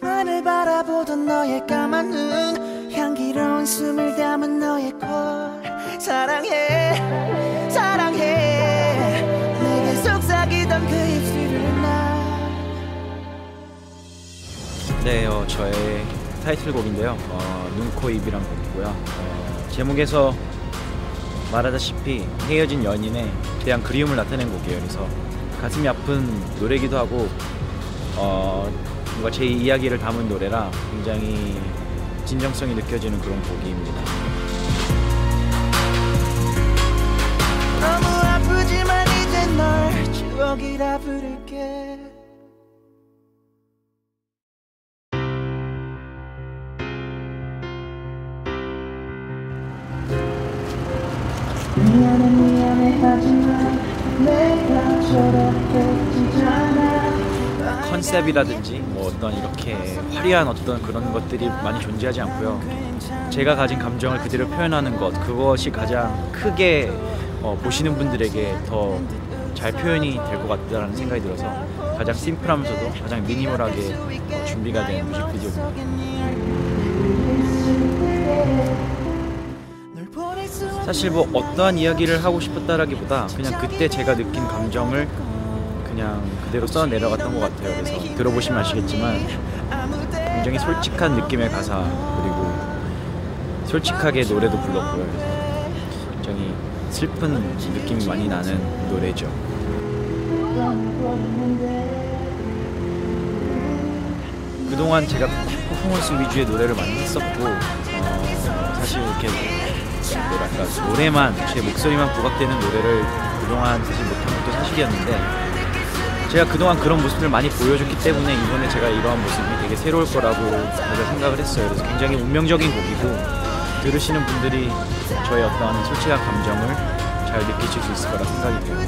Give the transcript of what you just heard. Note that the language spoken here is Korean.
나만을 바라보던 너의 까만 눈 향기로운 숨을 담은 너의 콜 사랑해 사랑해 내게 속삭이던 그 입술을 나 네, 어, 저의 타이틀곡인데요. 어, 눈, 코, 입이란 곡이고요. 어, 제목에서 말하다시피 헤어진 연인에 대한 그리움을 나타낸 곡이에요. 그래서 가슴이 아픈 노래기도 하고 어, 뭔가 제 이야기를 담은 노래라 굉장히 진정성이 느껴지는 그런 곡입니다. 너무 아프지만 이제 널 추억이라 부를게 미안해 미안해 하지만 내가 저렇게 컨셉이라든지 뭐 어떤 이렇게 화려한 어떤 그런 것들이 많이 존재하지 않고요. 제가 가진 감정을 그대로 표현하는 것 그것이 가장 크게 어, 보시는 분들에게 더 잘 표현이 될 것 같다는 생각이 들어서 가장 심플하면서도 가장 미니멀하게 어, 준비가 된 뮤직비디오입니다. 사실 뭐 어떠한 이야기를 하고 싶었다라기보다 그냥 그때 제가 느낀 감정을 그냥 그대로 써 내려갔던 것 같아요. 그래서 들어보시면 아시겠지만 굉장히 솔직한 느낌의 가사 그리고 솔직하게 노래도 불렀고요. 그래서 굉장히 슬픈 느낌이 많이 나는 노래죠. 그동안 제가 퍼포먼스 위주의 노래를 많이 했었고 어, 사실 이렇게 뭐랄까 노래만 제 목소리만 부각되는 노래를 그동안 사실 못한 것도 사실이었는데 제가 그동안 그런 모습을 많이 보여줬기 때문에 이번에 제가 이러한 모습이 되게 새로울 거라고 제가 생각을 했어요. 그래서 굉장히 운명적인 곡이고 들으시는 분들이 저의 어떤 솔직한 감정을 잘 느끼실 수 있을 거라 생각이 돼요.